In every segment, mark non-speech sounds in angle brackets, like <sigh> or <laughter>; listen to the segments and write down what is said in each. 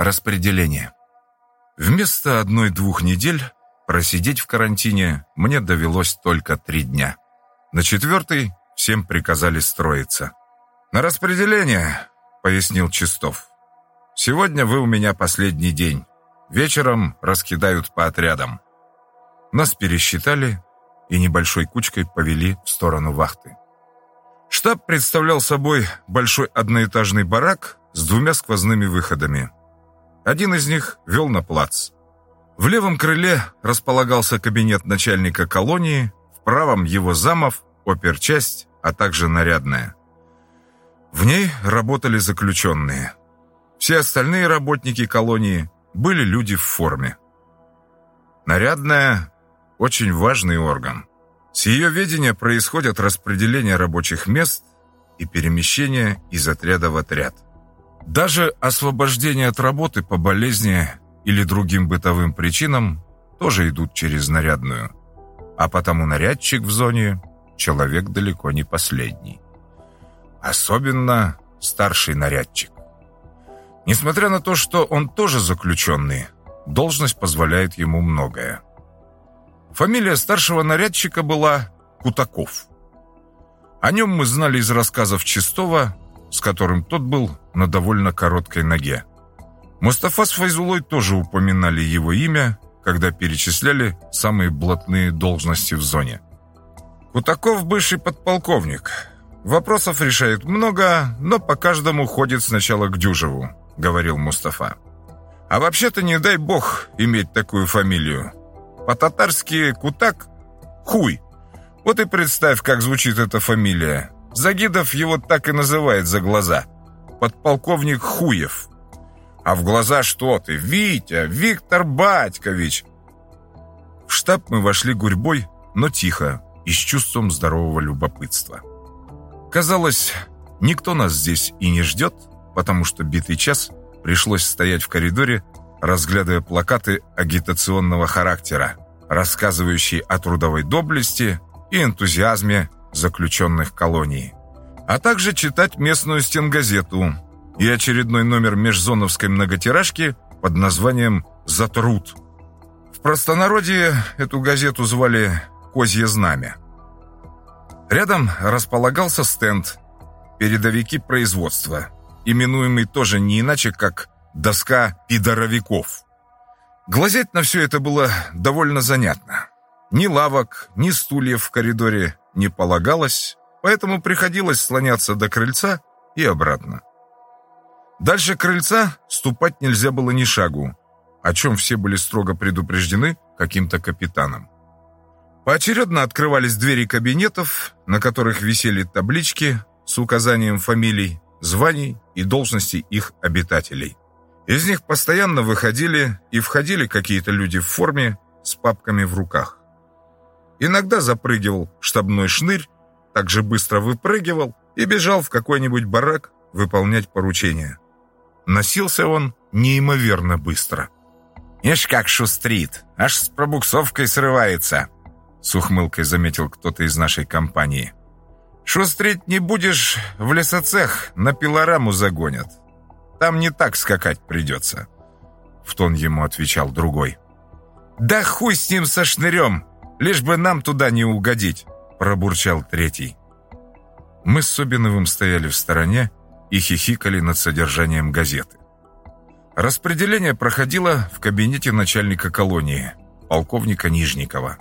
Распределение. Вместо одной-двух недель просидеть в карантине мне довелось только три дня. На четвертый всем приказали строиться. «На распределение», — пояснил Чистов. «Сегодня вы у меня последний день. Вечером раскидают по отрядам». Нас пересчитали и небольшой кучкой повели в сторону вахты. Штаб представлял собой большой одноэтажный барак с двумя сквозными выходами. Один из них вел на плац. В левом крыле располагался кабинет начальника колонии, в правом его замов, оперчасть, а также нарядная. В ней работали заключенные. Все остальные работники колонии были люди в форме. Нарядная – очень важный орган. С ее ведения происходят распределение рабочих мест и перемещение из отряда в отряд – даже освобождение от работы по болезни или другим бытовым причинам тоже идут через нарядную. А потому нарядчик в зоне – человек далеко не последний. Особенно старший нарядчик. Несмотря на то, что он тоже заключенный, должность позволяет ему многое. Фамилия старшего нарядчика была Кутаков. О нем мы знали из рассказов Чистова с которым тот был на довольно короткой ноге. Мустафа с Файзулой тоже упоминали его имя, когда перечисляли самые блатные должности в зоне. Кутаков бывший подполковник. Вопросов решает много, но по каждому ходит сначала к Дюжеву, говорил Мустафа. А вообще-то не дай бог иметь такую фамилию. По-татарски Кутак – хуй. Вот и представь, как звучит эта фамилия. Загидов его так и называет за глаза. Подполковник Хуев. А в глаза что ты? Витя, Виктор Батькович. В штаб мы вошли гурьбой, но тихо и с чувством здорового любопытства. Казалось, никто нас здесь и не ждет, потому что битый час пришлось стоять в коридоре, разглядывая плакаты агитационного характера, рассказывающие о трудовой доблести и энтузиазме заключенных колонии, а также читать местную стенгазету и очередной номер межзоновской многотиражки под названием «За труд». В простонародье эту газету звали «Козье знамя». Рядом располагался стенд «Передовики производства», именуемый тоже не иначе, как «Доска пидоровиков». Глазеть на все это было довольно занятно. Ни лавок, ни стульев в коридоре не полагалось, поэтому приходилось слоняться до крыльца и обратно. Дальше крыльца ступать нельзя было ни шагу, о чем все были строго предупреждены каким-то капитаном. Поочередно открывались двери кабинетов, на которых висели таблички с указанием фамилий, званий и должностей их обитателей. Из них постоянно выходили и входили какие-то люди в форме с папками в руках. Иногда запрыгивал штабной шнырь, также быстро выпрыгивал и бежал в какой-нибудь барак выполнять поручения. Носился он неимоверно быстро. «Ишь, как шустрит! Аж с пробуксовкой срывается!» С ухмылкой заметил кто-то из нашей компании. «Шустрить не будешь, в лесоцех на пилораму загонят. Там не так скакать придется», — в тон ему отвечал другой. «Да хуй с ним со шнырем! Лишь бы нам туда не угодить!» Пробурчал третий. Мы с Собиновым стояли в стороне и хихикали над содержанием газеты. Распределение проходило в кабинете начальника колонии, полковника Нижникова.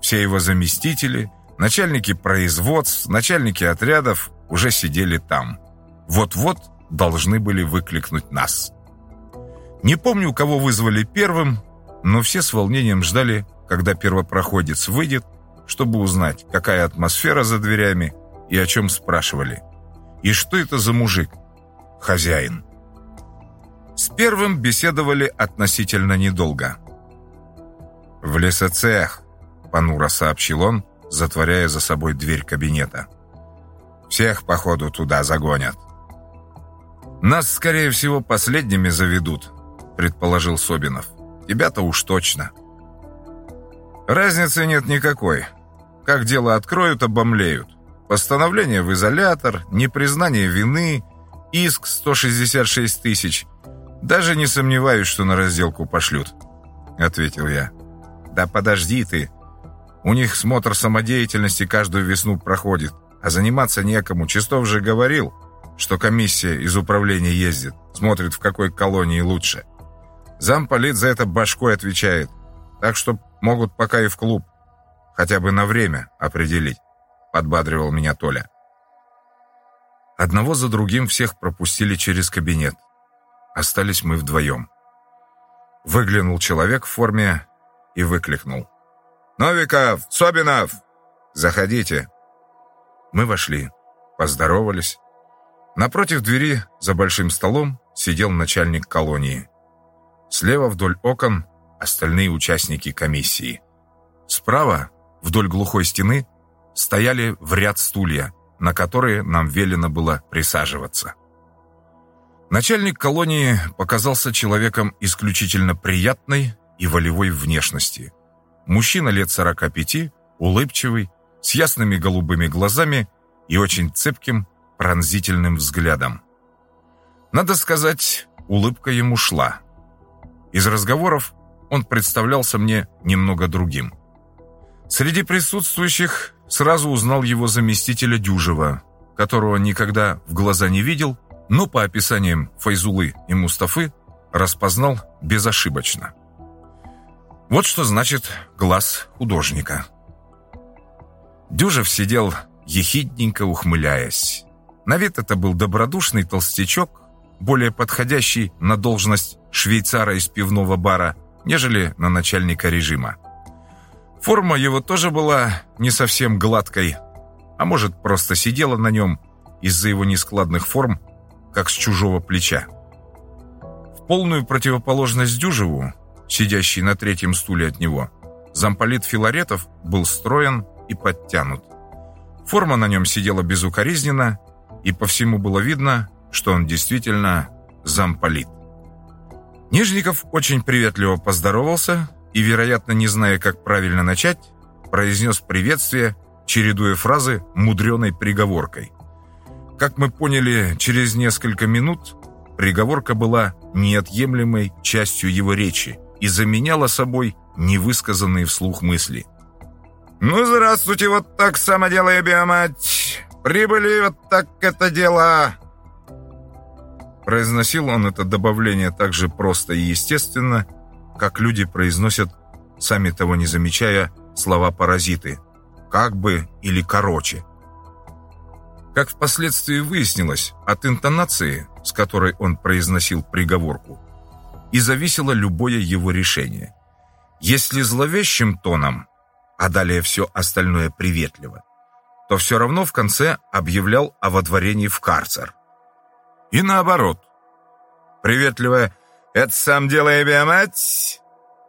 Все его заместители, начальники производств, начальники отрядов уже сидели там. Вот-вот должны были выкликнуть нас. Не помню, кого вызвали первым, но все с волнением ждали, когда первопроходец выйдет, чтобы узнать, какая атмосфера за дверями и о чем спрашивали. И что это за мужик? Хозяин. С первым беседовали относительно недолго. «В лесоцех», — понуро сообщил он, затворяя за собой дверь кабинета. «Всех, походу, туда загонят». «Нас, скорее всего, последними заведут», — предположил Собинов. «Тебя-то уж точно». Разницы нет никакой. Как дело откроют, обомлеют. Постановление в изолятор, непризнание вины, иск 166 тысяч. «Даже не сомневаюсь, что на разделку пошлют», — ответил я. «Да подожди ты. У них смотр самодеятельности каждую весну проходит, а заниматься некому. Чистов же говорил, что комиссия из управления ездит, смотрит, в какой колонии лучше. Замполит за это башкой отвечает, так что могут пока и в клуб, хотя бы на время определить», — подбадривал меня Толя. Одного за другим всех пропустили через кабинет. Остались мы вдвоем. Выглянул человек в форме и выкликнул. «Новиков! Собинов! Заходите!» Мы вошли, поздоровались. Напротив двери, за большим столом, сидел начальник колонии. Слева вдоль окон остальные участники комиссии. Справа, вдоль глухой стены, стояли в ряд стулья, на которые нам велено было присаживаться. Начальник колонии показался человеком исключительно приятной и волевой внешности. Мужчина лет 45, улыбчивый, с ясными голубыми глазами и очень цепким, пронзительным взглядом. Надо сказать, улыбка ему шла. Из разговоров он представлялся мне немного другим. Среди присутствующих сразу узнал его заместителя Дюжева, которого никогда в глаза не видел, но по описаниям Файзулы и Мустафы распознал безошибочно. Вот что значит глаз художника. Дюжев сидел, ехидненько ухмыляясь. На вид это был добродушный толстячок, более подходящий на должность швейцара из пивного бара, нежели на начальника режима. Форма его тоже была не совсем гладкой, а может, просто сидела на нем из-за его нескладных форм, как с чужого плеча. В полную противоположность Дюжеву сидящий на третьем стуле от него, замполит Филаретов был строен и подтянут. Форма на нем сидела безукоризненно, и по всему было видно, что он действительно замполит. Нижников очень приветливо поздоровался и, вероятно, не зная, как правильно начать, произнес приветствие, чередуя фразы мудреной приговоркой. Как мы поняли через несколько минут, приговорка была неотъемлемой частью его речи, и заменяла собой невысказанные вслух мысли. «Ну, здравствуйте, вот так самоделая биомать! Прибыли, вот так это дело!» Произносил он это добавление так же просто и естественно, как люди произносят, сами того не замечая, слова-паразиты «как бы» или «короче». Как впоследствии выяснилось, от интонации, с которой он произносил приговорку, и зависело любое его решение. Если зловещим тоном, а далее все остальное приветливо, то все равно в конце объявлял о водворении в карцер. И наоборот. Приветливое «Это сам делай, мать!»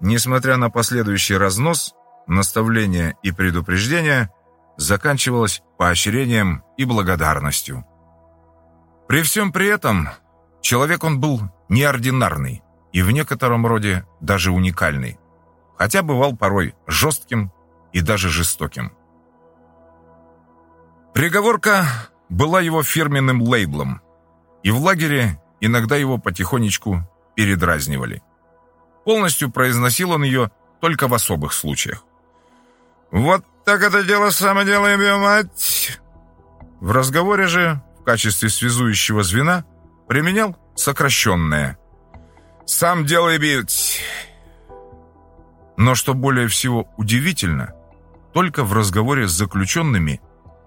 Несмотря на последующий разнос, наставления и предупреждения, заканчивалось поощрением и благодарностью. При всем при этом человек он был неординарный, и в некотором роде даже уникальный, хотя бывал порой жестким и даже жестоким. Приговорка была его фирменным лейблом, и в лагере иногда его потихонечку передразнивали. Полностью произносил он ее только в особых случаях. «Вот так это дело самоделаем, мать!» В разговоре же в качестве связующего звена применял сокращенное сам делай бить. Но что более всего удивительно, только в разговоре с заключенными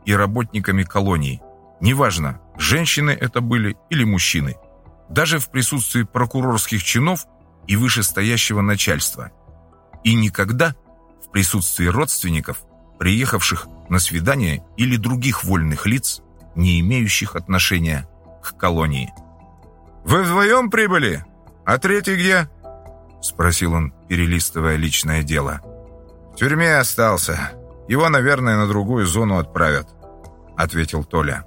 и работниками колонии, неважно, женщины это были или мужчины, даже в присутствии прокурорских чинов и вышестоящего начальства, и никогда в присутствии родственников, приехавших на свидание или других вольных лиц, не имеющих отношения к колонии. «Вы вдвоем прибыли?» «А третий где?» — спросил он, перелистывая личное дело. «В тюрьме остался. Его, наверное, на другую зону отправят», — ответил Толя.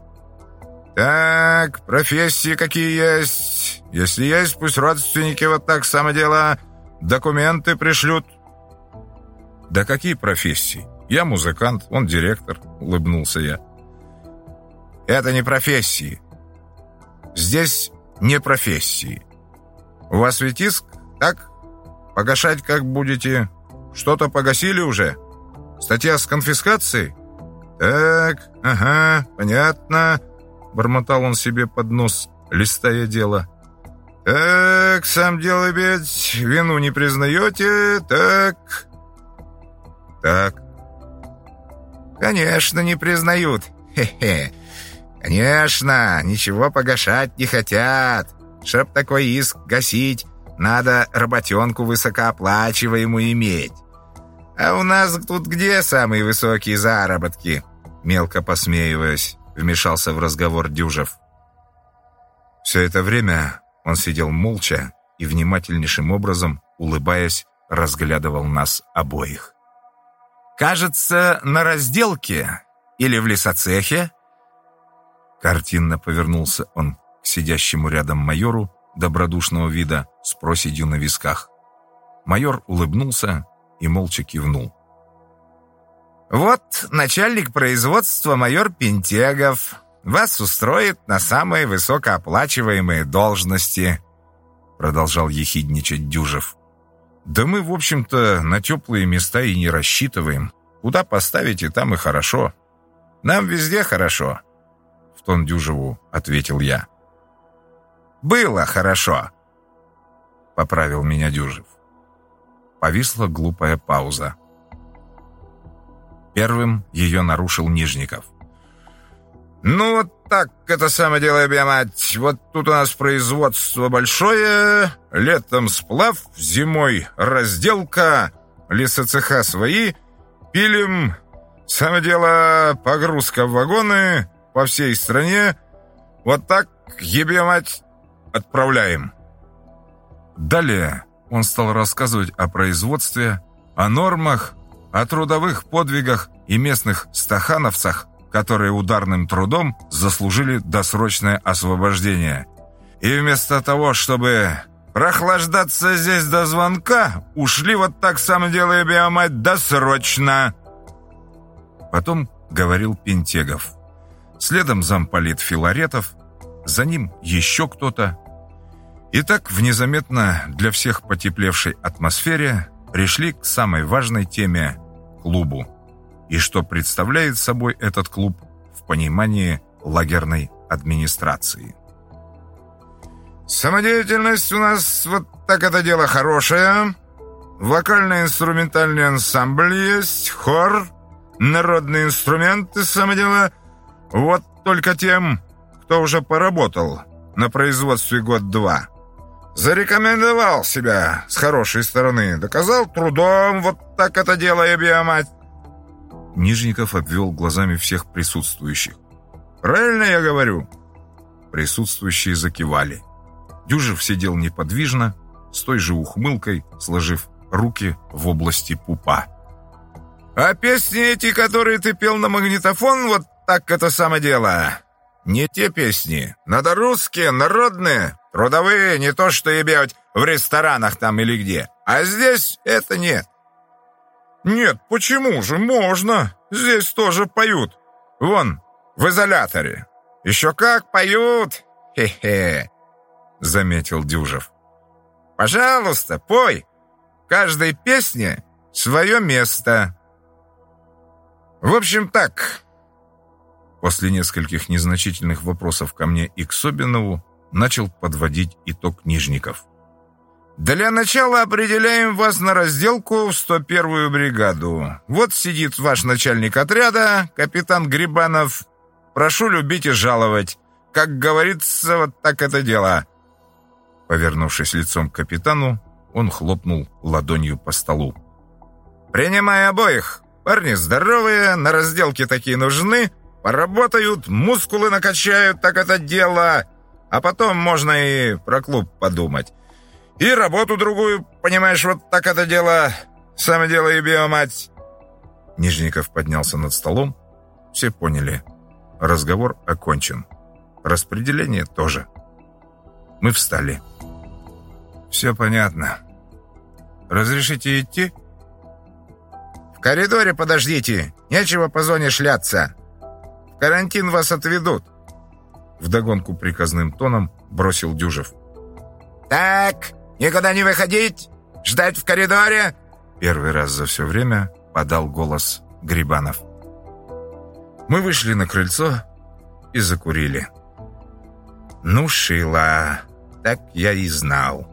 «Так, профессии какие есть? Если есть, пусть родственники вот так само дело документы пришлют». «Да какие профессии? Я музыкант, он директор», — улыбнулся я. «Это не профессии. Здесь не профессии. У вас ведь иск, так? Погашать как будете? Что-то погасили уже? Статья с конфискацией? Так, ага, понятно. Бормотал он себе под нос, листая дело. Так, сам дело ведь, вину не признаете, так... Так. Конечно, не признают. Хе-хе. Конечно, ничего погашать не хотят. Чтоб такой иск гасить, надо работенку высокооплачиваемую иметь. А у нас тут где самые высокие заработки? Мелко посмеиваясь, вмешался в разговор Дюжев. Все это время он сидел молча и внимательнейшим образом, улыбаясь, разглядывал нас обоих. «Кажется, на разделке или в лесоцехе?» Картинно повернулся он к сидящему рядом майору добродушного вида с проседью на висках. Майор улыбнулся и молча кивнул. «Вот начальник производства майор Пентегов вас устроит на самые высокооплачиваемые должности», продолжал ехидничать Дюжев. «Да мы, в общем-то, на теплые места и не рассчитываем. Куда поставите, там и хорошо. Нам везде хорошо», в тон Дюжеву ответил я. «Было хорошо», — поправил меня Дюжев. Повисла глупая пауза. Первым ее нарушил Нижников. «Ну вот так это самое дело, мать. Вот тут у нас производство большое, летом сплав, зимой разделка, лесоцеха свои, пилим, самое дело погрузка в вагоны по всей стране. Вот так, ебе мать, отправляем». Далее он стал рассказывать о производстве, о нормах, о трудовых подвигах и местных стахановцах, которые ударным трудом заслужили досрочное освобождение. И вместо того, чтобы прохлаждаться здесь до звонка, ушли вот так сам делая биомать досрочно. Потом говорил Пентегов. Следом замполит Филаретов, за ним еще кто-то, и так в незаметно для всех потеплевшей атмосфере пришли к самой важной теме – клубу. И что представляет собой этот клуб в понимании лагерной администрации. Самодеятельность у нас вот так это дело хорошее. Вокально-инструментальный ансамбль есть, хор, народные инструменты, самодело. Вот только тем, кто уже поработал на производстве год-два – Зарекомендовал себя с хорошей стороны. Доказал трудом, вот так это дело, биомать. Нижников обвел глазами всех присутствующих. «Правильно я говорю?» Присутствующие закивали. Дюжев сидел неподвижно, с той же ухмылкой, сложив руки в области пупа. «А песни эти, которые ты пел на магнитофон, вот так это само дело. Не те песни. Надо русские, народные. Трудовые не то что ебать в ресторанах там или где. А здесь это нет. Нет, почему же? Можно. Здесь тоже поют. Вон, в изоляторе. Еще как поют. Хе-хе, заметил Дюжев. Пожалуйста, пой. В каждой песне свое место. В общем так. После нескольких незначительных вопросов ко мне и к Собинову начал подводить итог Нижников. «Для начала определяем вас на разделку в 101-ю бригаду. Вот сидит ваш начальник отряда, капитан Грибанов. Прошу любить и жаловать. Как говорится, вот так это дело». Повернувшись лицом к капитану, он хлопнул ладонью по столу. «Принимай обоих. Парни здоровые, на разделке такие нужны. Поработают, мускулы накачают, так это дело. А потом можно и про клуб подумать. И работу другую, понимаешь, вот так это дело. Самое дело и биомать. Нижников поднялся над столом. Все поняли. Разговор окончен. Распределение тоже. Мы встали. Все понятно. Разрешите идти? В коридоре подождите. Нечего по зоне шляться. В карантин вас отведут. Вдогонку приказным тоном бросил Дюжев. «Так, никуда не выходить! Ждать в коридоре!» Первый раз за все время подал голос Грибанов. Мы вышли на крыльцо и закурили. «Ну, Шила, так я и знал.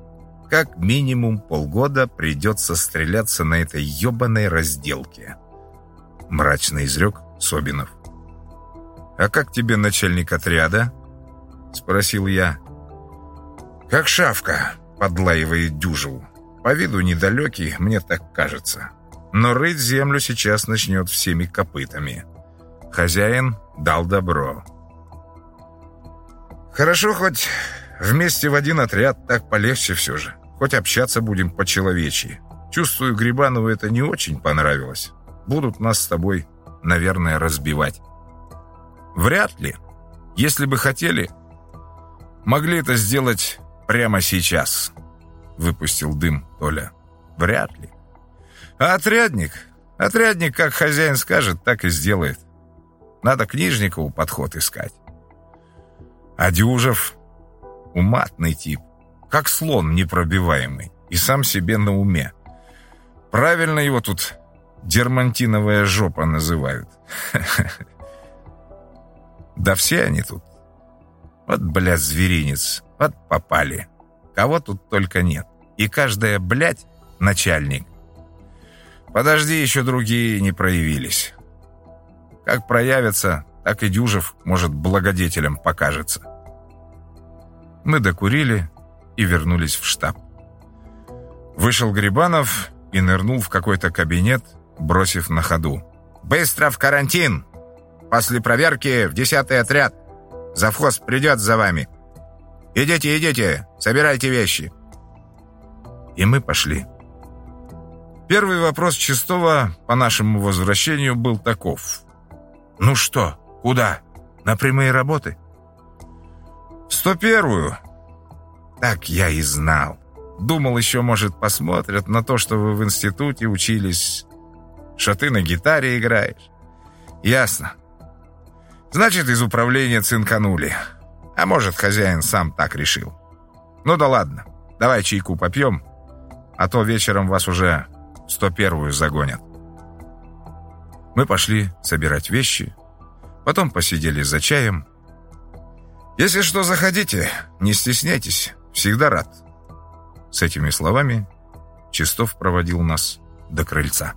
Как минимум полгода придется стреляться на этой ебаной разделке», мрачно изрек Собинов. «А как тебе начальник отряда?» Спросил я. «Как шавка», — подлаивает дюжил. По виду недалекий, мне так кажется. Но рыть землю сейчас начнет всеми копытами. Хозяин дал добро. Хорошо хоть вместе в один отряд, так полегче все же. Хоть общаться будем по-человечьи. Чувствую, Грибанову это не очень понравилось. Будут нас с тобой, наверное, разбивать. Вряд ли. Если бы хотели, могли это сделать прямо сейчас выпустил дым Толя. Вряд ли. А отрядник? Отрядник, как хозяин скажет, так и сделает. Надо Книжникову подход искать. А Дюжев — уматный тип, как слон непробиваемый, и сам себе на уме. Правильно его тут дермантиновая жопа называют. <laughs> Да все они тут. Вот, блядь, зверинец, вот попали. Кого тут только нет. И каждая, блядь, начальник. Подожди, еще другие не проявились. Как проявятся, так и Дюжев, может, благодетелем покажется. Мы докурили и вернулись в штаб. Вышел Грибанов и нырнул в какой-то кабинет, бросив на ходу. «Быстро в карантин! После проверки в десятый отряд! Завхоз придет за вами!» «Идите, идите, собирайте вещи». И мы пошли. Первый вопрос Чистова по нашему возвращению был таков. «Ну что, куда? На прямые работы?» «Сто первую». Так я и знал. Думал, еще, может, посмотрят на то, что вы в институте учились. Что ты на гитаре играешь. Ясно. Значит, из управления цинканули. А может, хозяин сам так решил. Ну да ладно, давай чайку попьем, а то вечером вас уже 101-ю загонят. Мы пошли собирать вещи, потом посидели за чаем. Если что, заходите, не стесняйтесь, всегда рад. С этими словами Чистов проводил нас до крыльца.